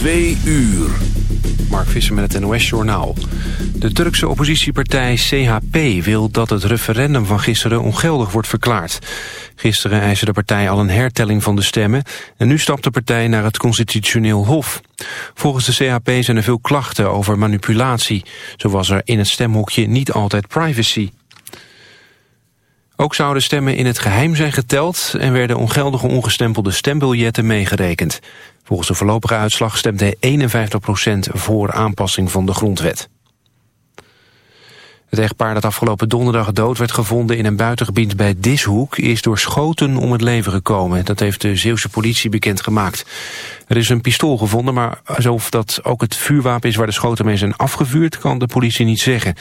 Twee uur. Mark Visser met het NOS-journaal. De Turkse oppositiepartij CHP wil dat het referendum van gisteren ongeldig wordt verklaard. Gisteren eiste de partij al een hertelling van de stemmen... en nu stapt de partij naar het constitutioneel hof. Volgens de CHP zijn er veel klachten over manipulatie. Zo was er in het stemhokje niet altijd privacy. Ook zouden stemmen in het geheim zijn geteld... en werden ongeldige ongestempelde stembiljetten meegerekend. Volgens de voorlopige uitslag stemde 51% voor aanpassing van de grondwet. Het echtpaar dat afgelopen donderdag dood werd gevonden in een buitengebied bij Dishoek is door schoten om het leven gekomen. Dat heeft de Zeeuwse politie bekendgemaakt. Er is een pistool gevonden, maar alsof dat ook het vuurwapen is waar de schoten mee zijn afgevuurd, kan de politie niet zeggen.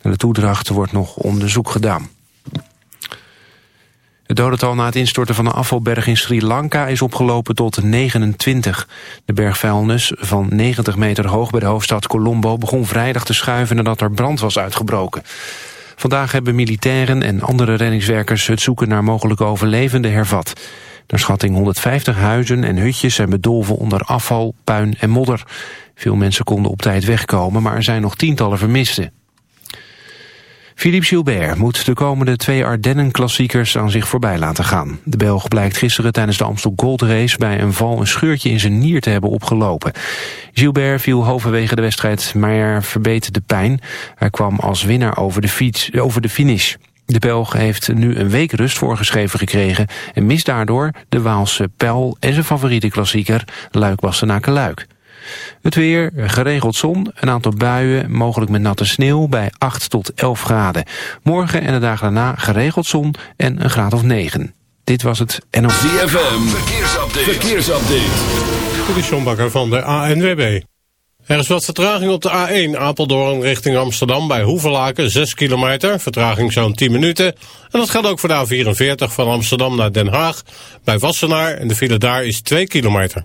De toedracht wordt nog onderzoek gedaan. Het dodental na het instorten van een afvalberg in Sri Lanka is opgelopen tot 29. De bergvuilnis van 90 meter hoog bij de hoofdstad Colombo begon vrijdag te schuiven nadat er brand was uitgebroken. Vandaag hebben militairen en andere reddingswerkers het zoeken naar mogelijke overlevenden hervat. Naar schatting 150 huizen en hutjes zijn bedolven onder afval, puin en modder. Veel mensen konden op tijd wegkomen, maar er zijn nog tientallen vermisten. Philippe Gilbert moet de komende twee Ardennen-klassiekers aan zich voorbij laten gaan. De Belg blijkt gisteren tijdens de Amstel Gold Race bij een val een scheurtje in zijn nier te hebben opgelopen. Gilbert viel halverwege de wedstrijd, maar verbeet de pijn. Hij kwam als winnaar over de, fiets, over de finish. De Belg heeft nu een week rust voorgeschreven gekregen en mist daardoor de Waalse Pijl en zijn favoriete klassieker Luik-Bastenaken-Luik. Het weer, geregeld zon, een aantal buien, mogelijk met natte sneeuw bij 8 tot 11 graden. Morgen en de dagen daarna geregeld zon en een graad of 9. Dit was het NOS. ZFM, verkeersupdate. verkeersupdate. Dit is John Bakker van de ANWB. Er is wat vertraging op de A1 Apeldoorn richting Amsterdam bij Hoevelaken, 6 kilometer, vertraging zo'n 10 minuten. En dat geldt ook voor de A44 van Amsterdam naar Den Haag bij Wassenaar en de file daar is 2 kilometer.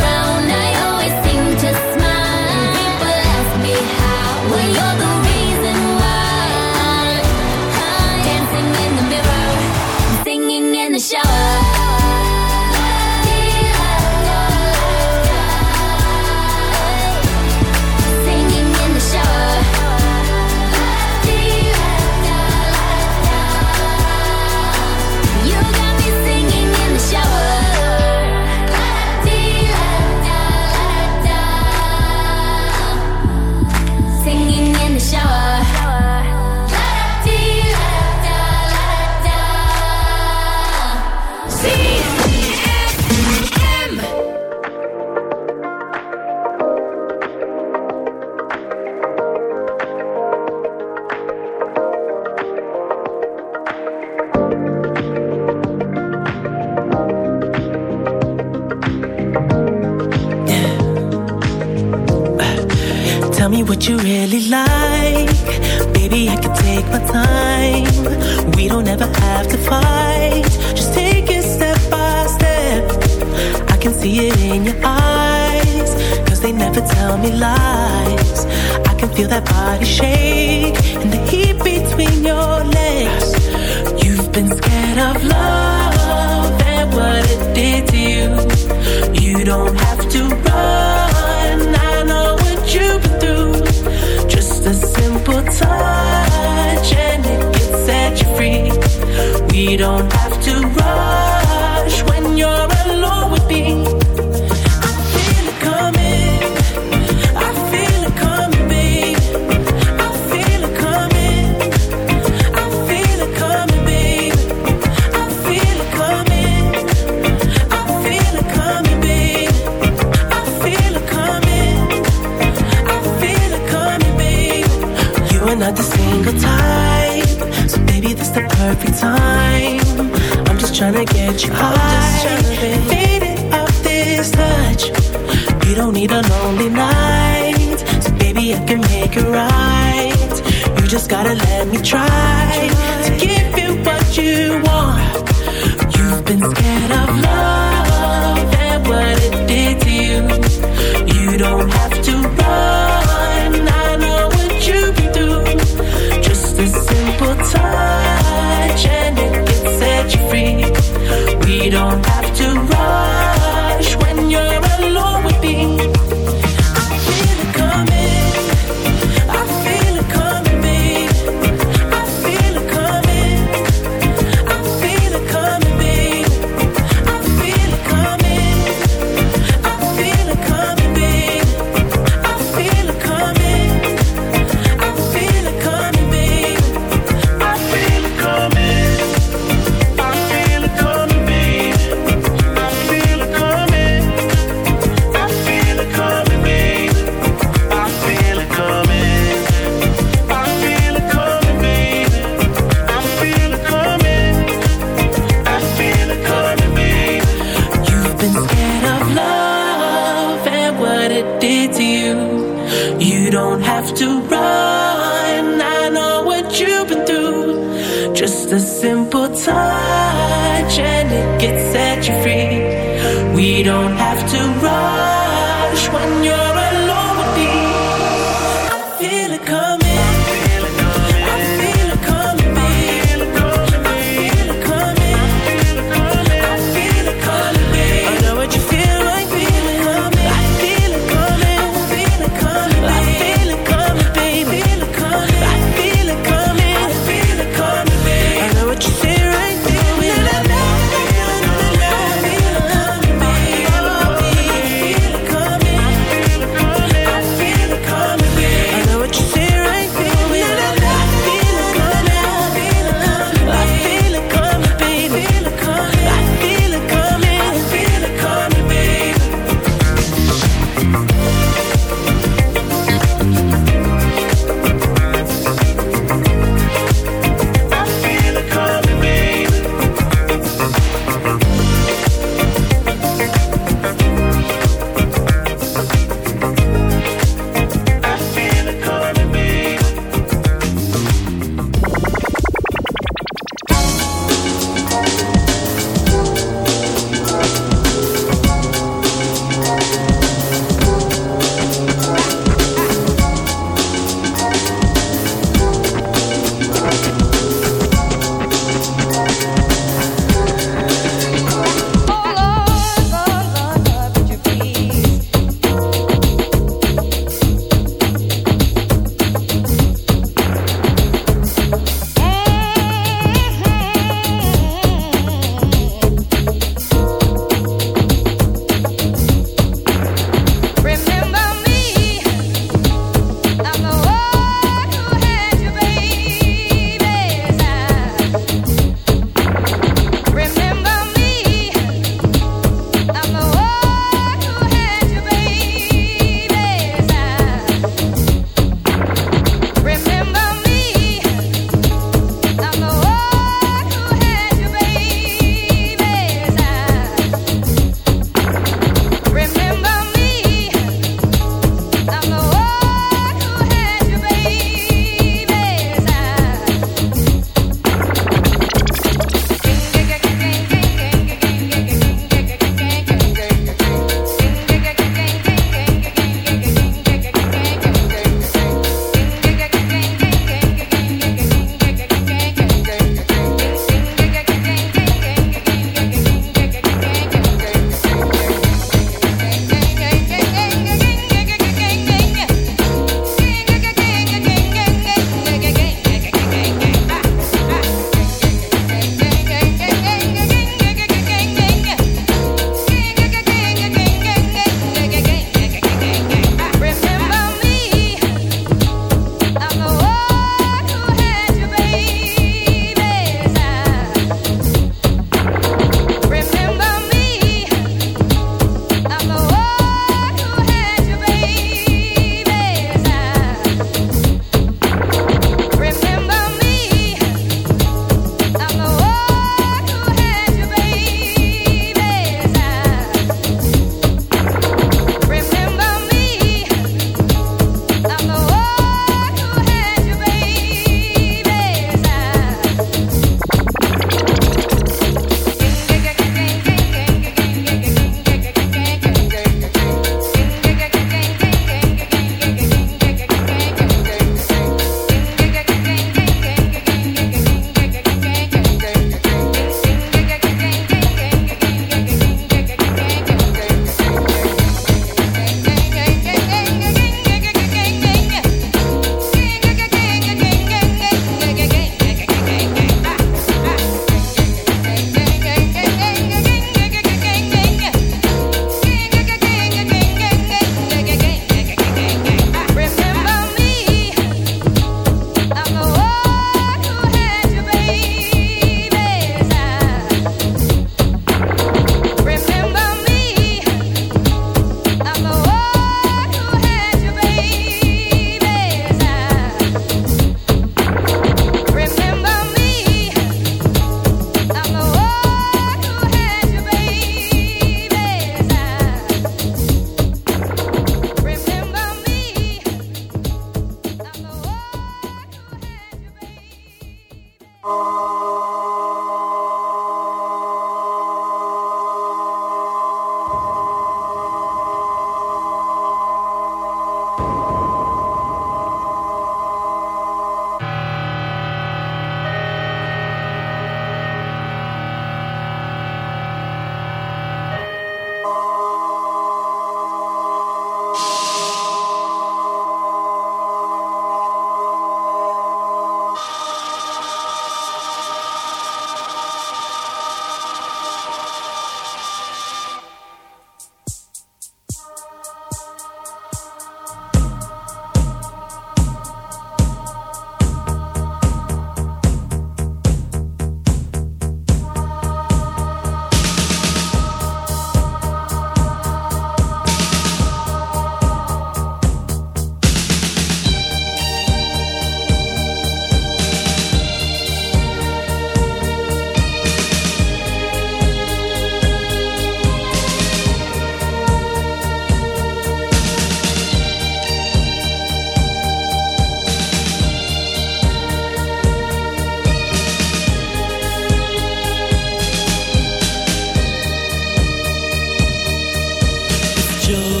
show.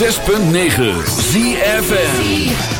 106.9 ZFN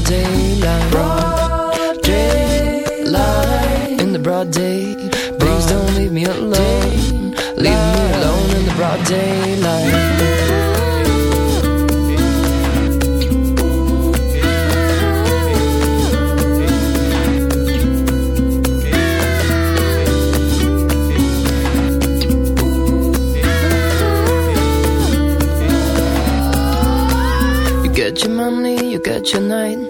broad broad daylight. Broad daylight. In the broad day. Please don't leave me alone. Leave me alone in the broad daylight. You get your money, you get your night.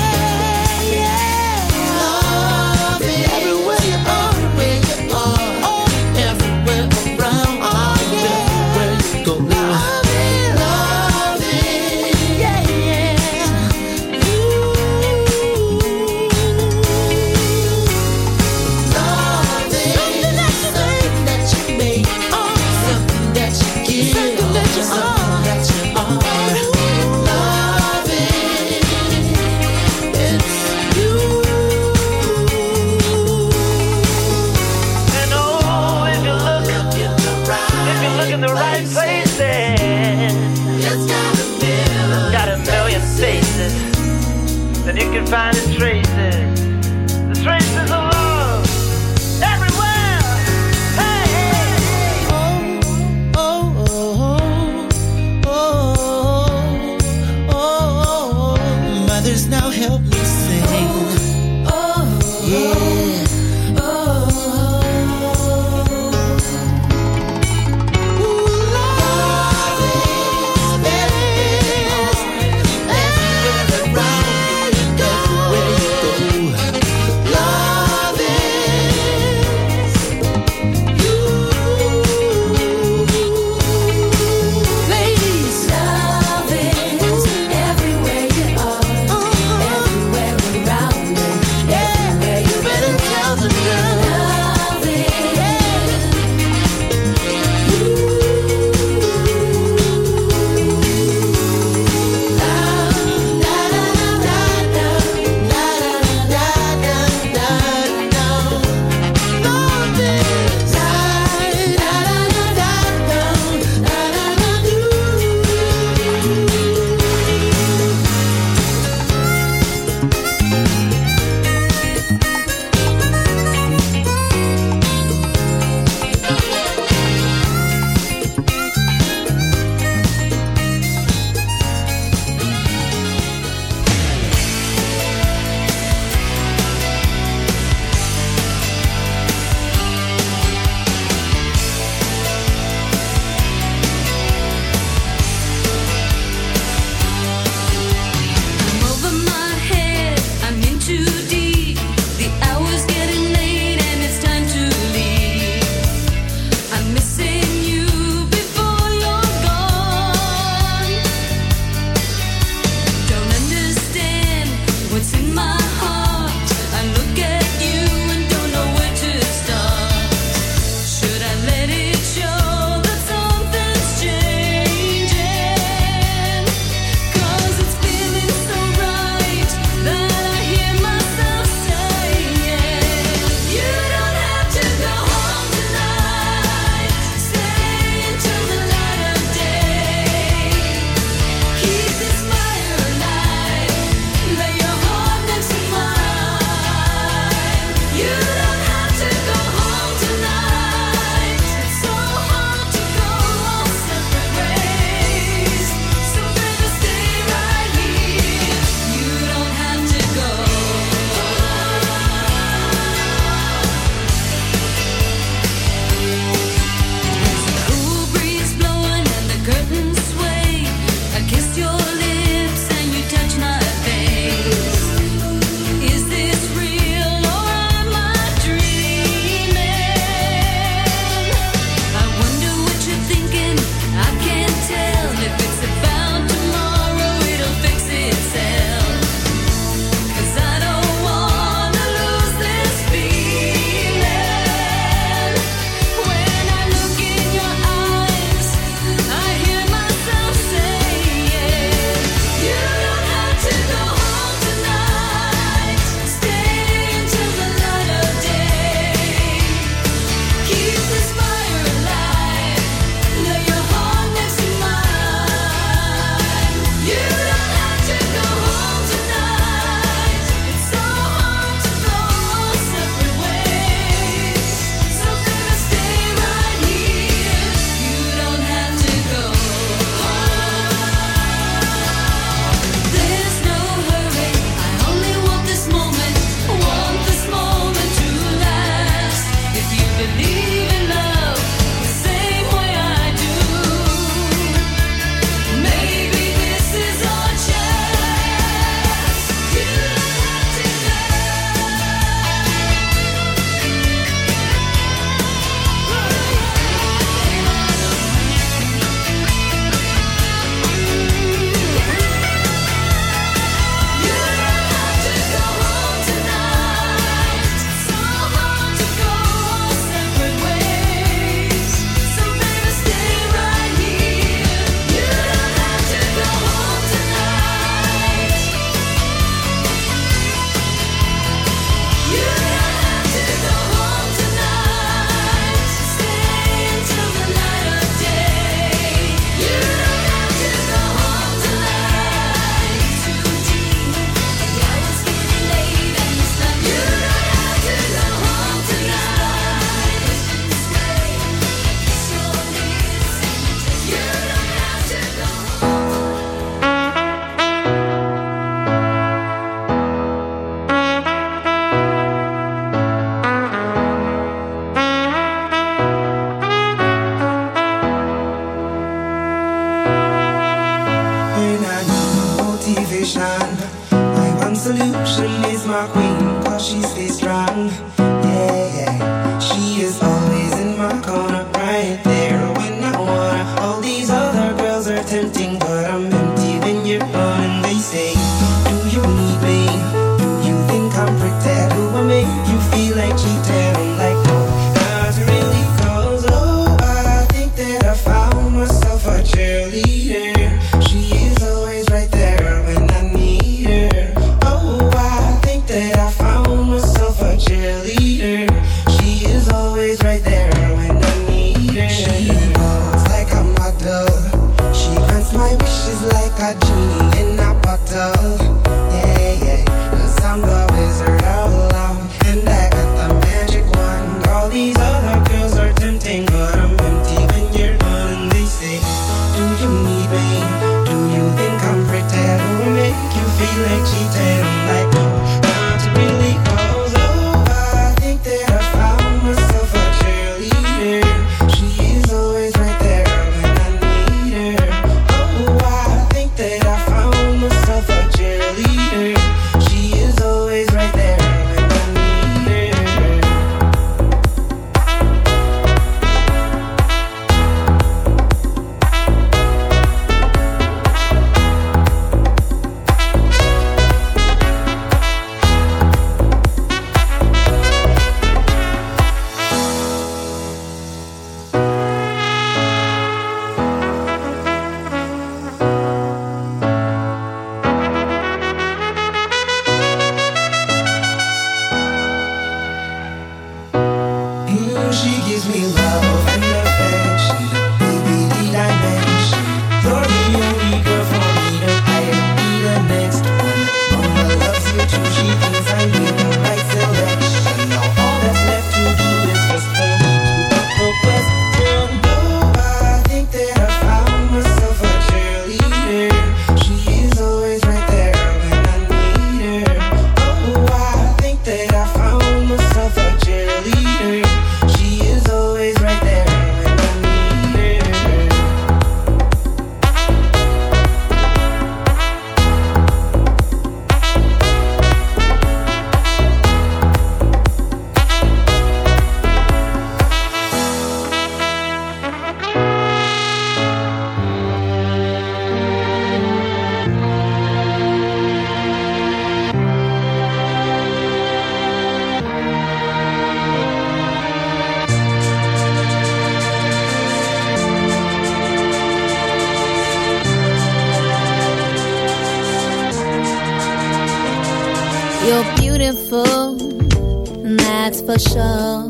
for sure.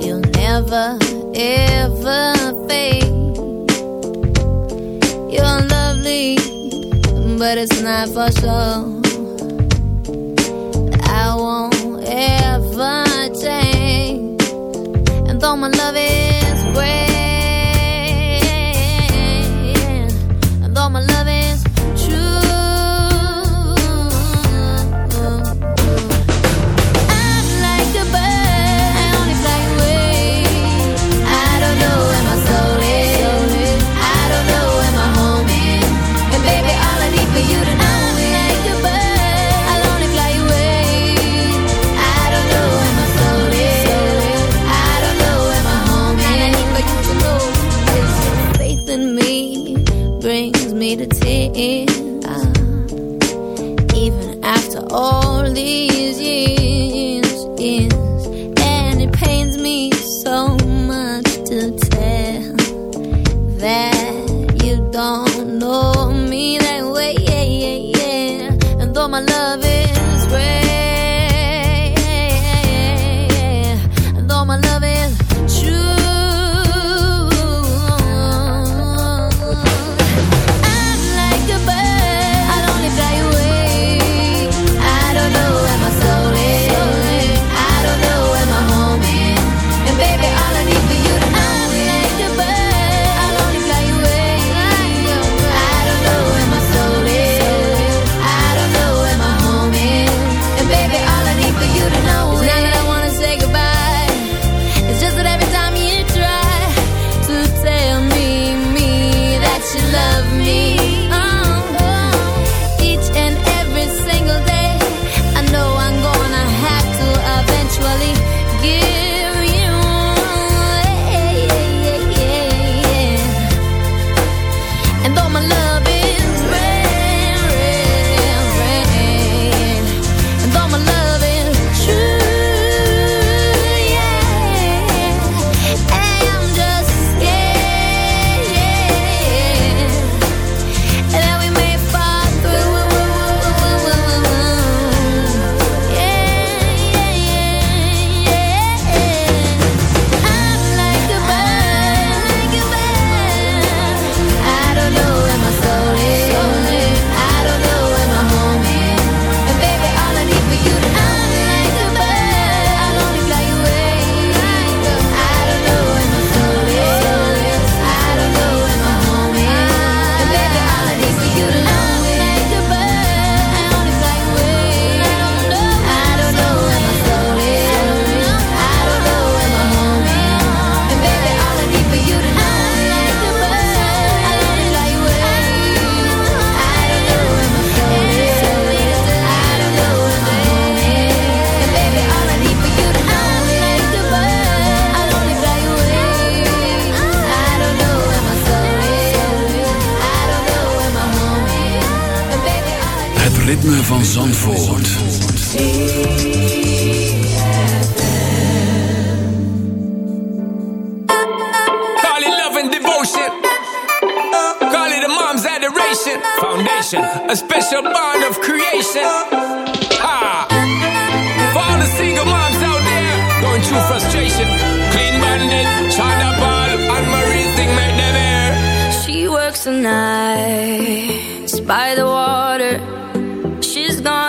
You'll never, ever fade. You're lovely, but it's not for sure. ritme van Zandvoort. Call it love and devotion. Call it a mom's adoration. Foundation, a special bond of creation. Ha! For all the single moms out there going through frustration. Clean Bandit, Sean Paul, and Marie thing made them air. She works the night by the water